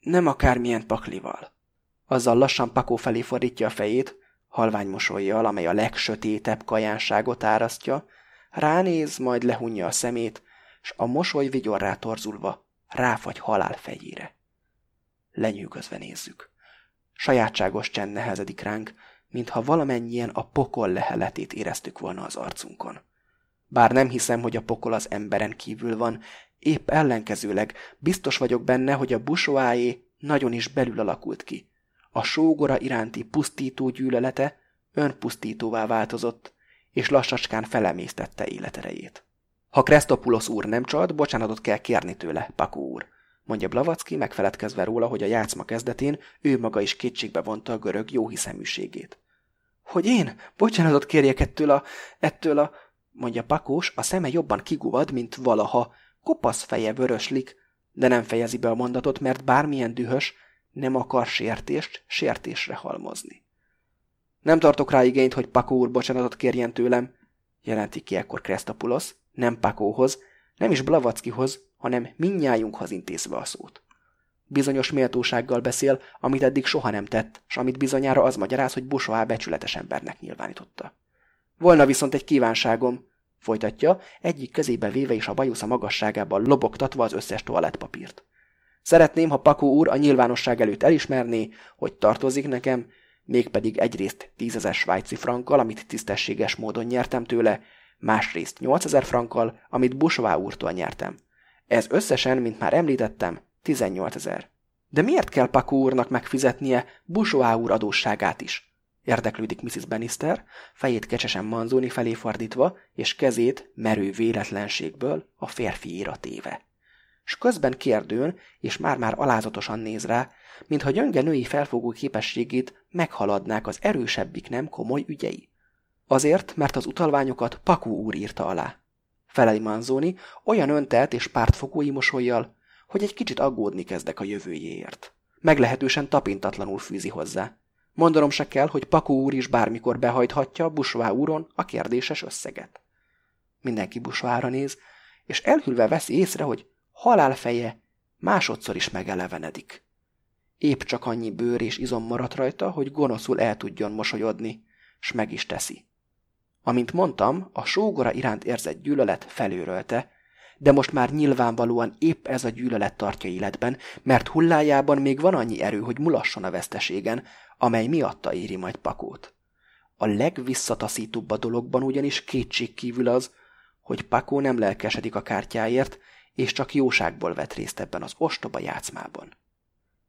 nem akármilyen paklival. Azzal lassan Pakó felé fordítja a fejét, halvány mosolyjal, amely a legsötétebb kajánságot árasztja, ránéz, majd lehunja a szemét, s a mosoly vigyorrá torzulva ráfagy halál fejére. Lenyűgözve nézzük. Sajátságos csend nehezedik ránk, mintha valamennyien a pokol leheletét éreztük volna az arcunkon. Bár nem hiszem, hogy a pokol az emberen kívül van, épp ellenkezőleg biztos vagyok benne, hogy a busoáé nagyon is belül alakult ki. A sógora iránti pusztító gyűlölete önpusztítóvá változott, és lassacskán felemésztette életerejét. Ha Krestopulos úr nem csalt, bocsánatot kell kérni tőle, Pakó úr, mondja Blavacki, megfeledkezve róla, hogy a játszma kezdetén ő maga is kétségbe vonta a görög jóhiszeműségét. Hogy én bocsánatot kérjek ettől a, ettől a, mondja Pakós, a szeme jobban kiguvad, mint valaha, kopasz feje vöröslik, de nem fejezi be a mondatot, mert bármilyen dühös, nem akar sértést sértésre halmozni. Nem tartok rá igényt, hogy Pakó úr bocsánatot kérjen tőlem, jelenti ki ekkor Kresztapulosz, nem Pakóhoz, nem is Blavackihoz, hanem minnyájunkhoz intézve a szót. Bizonyos méltósággal beszél, amit eddig soha nem tett, s amit bizonyára az magyaráz, hogy Bosoá becsületes embernek nyilvánította. Volna viszont egy kívánságom, folytatja, egyik kezébe véve és a bajusza magasságában lobogtatva az összes toalettpapírt. Szeretném, ha Pakó úr a nyilvánosság előtt elismerné, hogy tartozik nekem, mégpedig egyrészt tízezer svájci frankkal, amit tisztességes módon nyertem tőle, másrészt 8000 frankkal, amit Busová úrtól nyertem. Ez összesen, mint már említettem, 18 ezer. De miért kell Paku úrnak megfizetnie Busoá úr adósságát is? Érdeklődik Mrs. Bannister, fejét kecsesen Manzoni felé fordítva, és kezét merő véletlenségből a férfiira téve. S közben kérdőn, és már-már alázatosan néz rá, mintha gyönge női felfogó képességét meghaladnák az erősebbik nem komoly ügyei. Azért, mert az utalványokat Paku úr írta alá. Feleli Manzoni olyan öntelt és pártfogói mosolyjal, hogy egy kicsit aggódni kezdek a jövőjéért. Meglehetősen tapintatlanul fűzi hozzá. Mondanom se kell, hogy Paku úr is bármikor behajthatja Busvá úron a kérdéses összeget. Mindenki Busvára néz, és elhülve veszi észre, hogy halálfeje másodszor is megelevenedik. Épp csak annyi bőr és izom maradt rajta, hogy gonoszul el tudjon mosolyodni, s meg is teszi. Amint mondtam, a sógora iránt érzett gyűlölet felőrölte, de most már nyilvánvalóan épp ez a gyűlölet tartja életben, mert hullájában még van annyi erő, hogy mulasson a veszteségen, amely miatta éri majd pakót. A legvisszataszítóbb a dologban ugyanis kétség kívül az, hogy Pakó nem lelkesedik a kártyáért, és csak jóságból vett részt ebben az ostoba játszmában.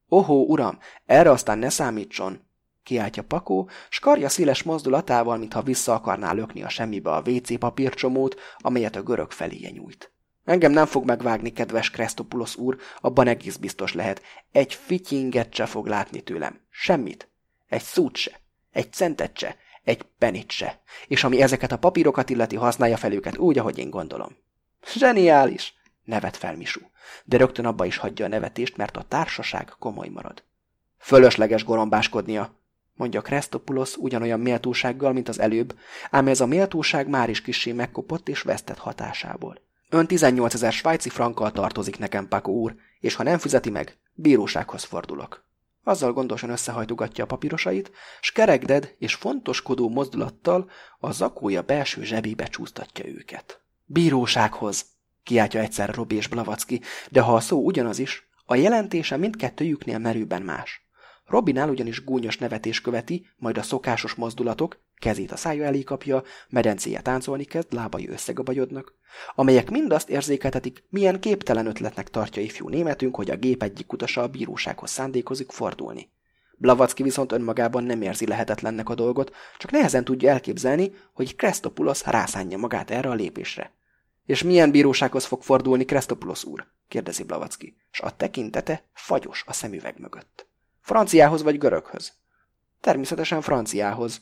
Ohó, uram, erre aztán ne számítson, kiáltja Pakó, s karja széles mozdulatával, mintha vissza akarná lökni a semmibe a WC papírcsomót, amelyet a görög feléje nyújt. Engem nem fog megvágni, kedves Krestopulos úr, abban egész biztos lehet. Egy fityinget se fog látni tőlem. Semmit. Egy szút se. Egy centet se. Egy penit se. És ami ezeket a papírokat illeti, használja fel őket úgy, ahogy én gondolom. Zseniális! Nevet fel Misú. De rögtön abba is hagyja a nevetést, mert a társaság komoly marad. Fölösleges gorombáskodnia, mondja Krestopulos ugyanolyan méltósággal, mint az előbb, ám ez a méltóság már is kissé megkopott és vesztett hatásából. Ön 18 ezer svájci frankkal tartozik nekem, Paco úr, és ha nem fizeti meg, bírósághoz fordulok. Azzal gondosan összehajtogatja a papírosait, s keregded és fontoskodó mozdulattal a zakója belső zsebébe csúsztatja őket. Bírósághoz! kiáltja egyszer Robi és Blavacki, de ha a szó ugyanaz is, a jelentése mindkettőjüknél merőben más. Robinál ugyanis gúnyos nevetés követi, majd a szokásos mozdulatok, kezét a szája elé kapja, medencéje táncolni kezd, lábai összegabajodnak, amelyek mind azt érzékeltetik, milyen képtelen ötletnek tartja ifjú németünk, hogy a gép egyik utasa a bírósághoz szándékozik fordulni. Blavacki viszont önmagában nem érzi lehetetlennek a dolgot, csak nehezen tudja elképzelni, hogy Krestopulos rászánja magát erre a lépésre. És milyen bírósághoz fog fordulni Krestopulos úr? kérdezi Blavacki, s a tekintete fagyos a szemüveg mögött. Franciához vagy göröghöz? Természetesen franciához,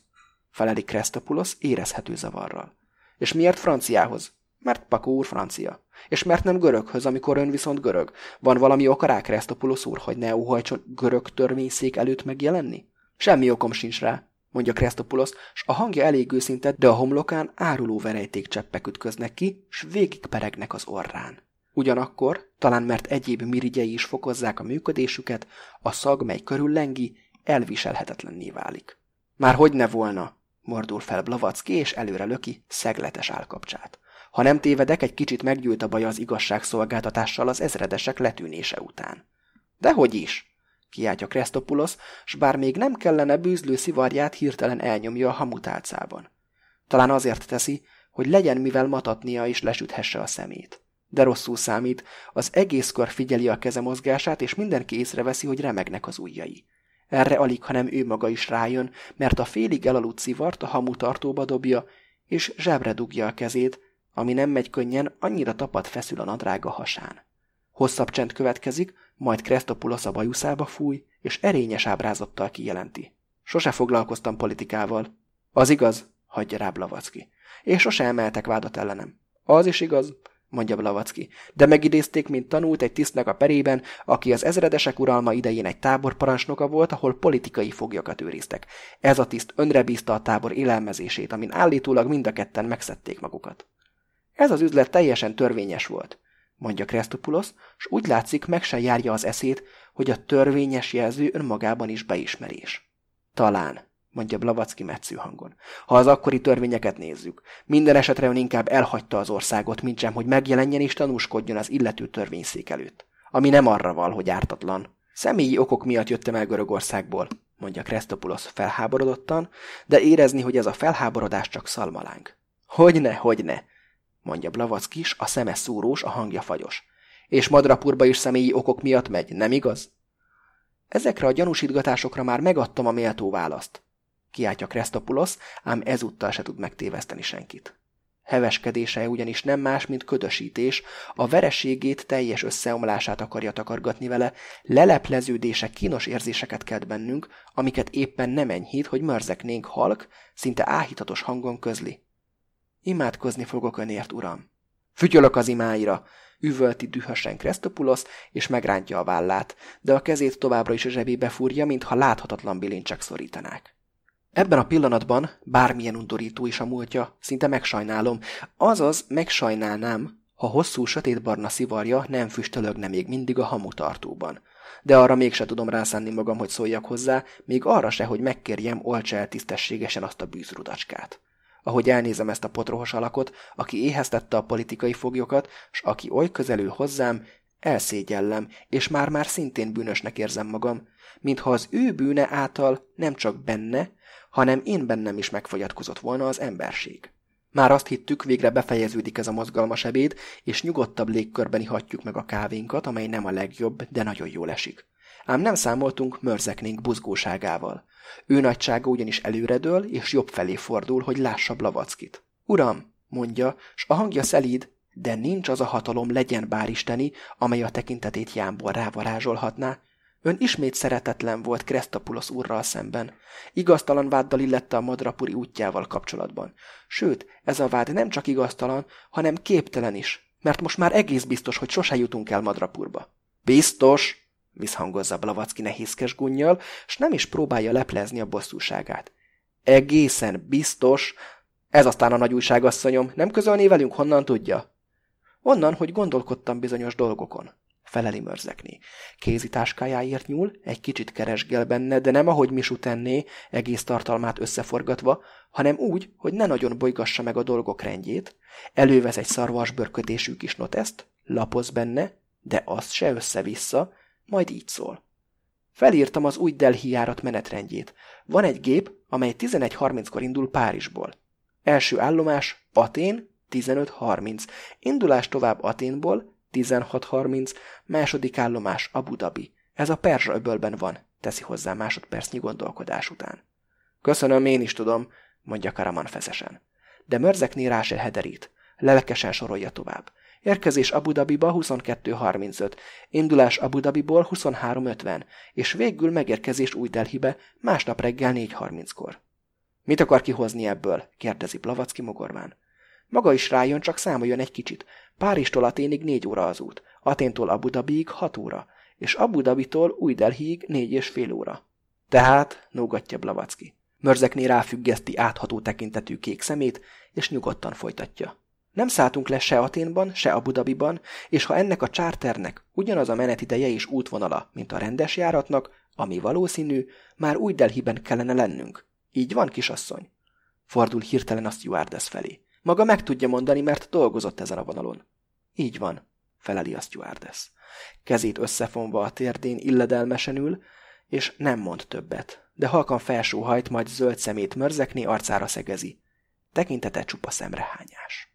feleli Krestopulos érezhető zavarral. És miért franciához? Mert Pakó úr francia. És mert nem göröghöz, amikor ön viszont görög? Van valami oka rá, Krestopulos úr, hogy ne óhajtson görög törvényszék előtt megjelenni? Semmi okom sincs rá, mondja Krestopulos, s a hangja elég őszinte, de a homlokán áruló verejték cseppek ütköznek ki, s végig peregnek az orrán. Ugyanakkor, talán mert egyéb mirigyei is fokozzák a működésüket, a szag, mely körüllengi, elviselhetetlenné válik. Már hogy ne volna, mordul fel Blavacki, és előre löki szegletes állkapcsát. Ha nem tévedek, egy kicsit meggyűlt a baj az igazságszolgáltatással az ezredesek letűnése után. Dehogy is, kiáltja Krestopulos, s bár még nem kellene bűzlő szivarját hirtelen elnyomja a hamutálcában. Talán azért teszi, hogy legyen mivel matatnia és lesüthesse a szemét. De rosszul számít, az egész kör figyeli a keze mozgását, és mindenki észreveszi, hogy remegnek az ujjai. Erre alig, hanem ő maga is rájön, mert a félig elaludt szivart a hamutartóba dobja, és zsebre dugja a kezét, ami nem megy könnyen, annyira tapad feszül a nadrága hasán. Hosszabb csend következik, majd Krestopulos a bajuszába fúj, és erényes ábrázattal kijelenti. Sose foglalkoztam politikával. Az igaz, hagyja rá Blavacki. És sose emeltek vádat ellenem. Az is igaz, mondja Blavacki, de megidézték, mint tanult egy tisztnek a perében, aki az ezredesek uralma idején egy táborparancsnoka volt, ahol politikai foglyokat őriztek. Ez a tiszt önre bízta a tábor élelmezését, amin állítólag mind a ketten megszették magukat. Ez az üzlet teljesen törvényes volt, mondja Krestopulos, s úgy látszik, meg se járja az eszét, hogy a törvényes jelző önmagában is beismerés. Talán, mondja Blavacki metsző hangon. Ha az akkori törvényeket nézzük, minden esetre ön inkább elhagyta az országot, mint sem, hogy megjelenjen és tanúskodjon az illető törvényszék előtt. Ami nem arra val, hogy ártatlan. Személyi okok miatt jöttem el Görögországból, mondja Krestopulos felháborodottan, de érezni, hogy ez a felháborodás csak szalmalánk. Hogyne, hogyne, mondja Blavacki is, a szeme szúrós, a hangja fagyos. És Madrapurba is személyi okok miatt megy, nem igaz? Ezekre a gyanúsítgatásokra már megadtam a méltó választ. Kiáltja Krestopulos, ám ezúttal se tud megtéveszteni senkit. Heveskedése ugyanis nem más, mint ködösítés, a vereségét teljes összeomlását akarja takargatni vele, lelepleződése kínos érzéseket kelt bennünk, amiket éppen nem enyhít, hogy mörzeknénk halk, szinte áhítatos hangon közli. Imádkozni fogok önért, uram. Fütyölök az imáira, üvölti dühösen Krestopulos, és megrántja a vállát, de a kezét továbbra is a zsebébe fúrja, mintha láthatatlan bilincsek szorítanák. Ebben a pillanatban bármilyen undorító is a múltja, szinte megsajnálom, azaz megsajnálnám, ha hosszú sötétbarna szivarja nem füstölögne még mindig a hamutartóban. De arra mégse tudom rászánni magam, hogy szóljak hozzá, még arra se, hogy megkérjem, olcsa el tisztességesen azt a bűzrudacskát. Ahogy elnézem ezt a potrohos alakot, aki éheztette a politikai foglyokat, s aki oly közelül hozzám, elszégyellem, és már-már szintén bűnösnek érzem magam, mintha az ő bűne által nem csak benne, hanem én bennem is megfogyatkozott volna az emberség. Már azt hittük, végre befejeződik ez a mozgalmas ebéd, és nyugodtabb légkörben ihatjuk meg a kávénkat, amely nem a legjobb, de nagyon jól esik. Ám nem számoltunk mörzeknénk buzgóságával. Ő nagysága ugyanis előredől és jobb felé fordul, hogy lássa Blavackit. Uram, mondja, s a hangja szelíd, de nincs az a hatalom legyen bár isteni, amely a tekintetét jámból rávarázsolhatná, Ön ismét szeretetlen volt Kresztapulosz úrral szemben. Igaztalan váddal illette a madrapuri útjával kapcsolatban. Sőt, ez a vád nem csak igaztalan, hanem képtelen is, mert most már egész biztos, hogy sose jutunk el madrapurba. Biztos, visszhangozza Blavacki nehézkes gunnyal, s nem is próbálja leplezni a bosszúságát. Egészen biztos. Ez aztán a nagy újságasszonyom, nem közölné velünk, honnan tudja? Onnan, hogy gondolkodtam bizonyos dolgokon feleli mörzekni. Kézitáskájáért nyúl, egy kicsit keresgél benne, de nem ahogy Misu tenné, egész tartalmát összeforgatva, hanem úgy, hogy ne nagyon bolygassa meg a dolgok rendjét, elővesz egy szarvasbőrkötésű kis noteszt, lapoz benne, de azt se össze-vissza, majd így szól. Felírtam az új Delhi járat menetrendjét. Van egy gép, amely 11.30-kor indul Párizsból. Első állomás Atén, 15.30. Indulás tovább Aténból, 16.30, második állomás Abu Dhabi. Ez a Perzsa öbölben van, teszi hozzá másodpercnyi gondolkodás után. Köszönöm, én is tudom, mondja Karaman feszesen. De mörzekné rá se hederít. Lelkesen sorolja tovább. Érkezés Abu Dhabiba 22.35, indulás Abu Dhabiból 23.50, és végül megérkezés új Delhibe másnap reggel 4.30-kor. Mit akar kihozni ebből? kérdezi Blavacki mogorván. Maga is rájön, csak számoljon egy kicsit. Párizstól Aténig négy óra az út, Aténtól Abu Dhabiig hat óra, és Abu Dhabitól új Delhiig négy és fél óra. Tehát, nógatja Blavacki. Mörzekné ráfüggeszti átható tekintetű kék szemét, és nyugodtan folytatja. Nem szálltunk le se Aténban, se Abu Dhabiban, és ha ennek a csárternek ugyanaz a menetideje és útvonala, mint a rendes járatnak, ami valószínű, már új Delhiben kellene lennünk. Így van, kisasszony? Fordul hirtelen a stewardess felé. Maga meg tudja mondani, mert dolgozott ezen a vonalon. Így van, feleli a stewardess. Kezét összefonva a térdén illedelmesen ül, és nem mond többet, de halkan felsóhajt, majd zöld szemét mörzekni arcára szegezi. Tekintete csupa szemrehányás.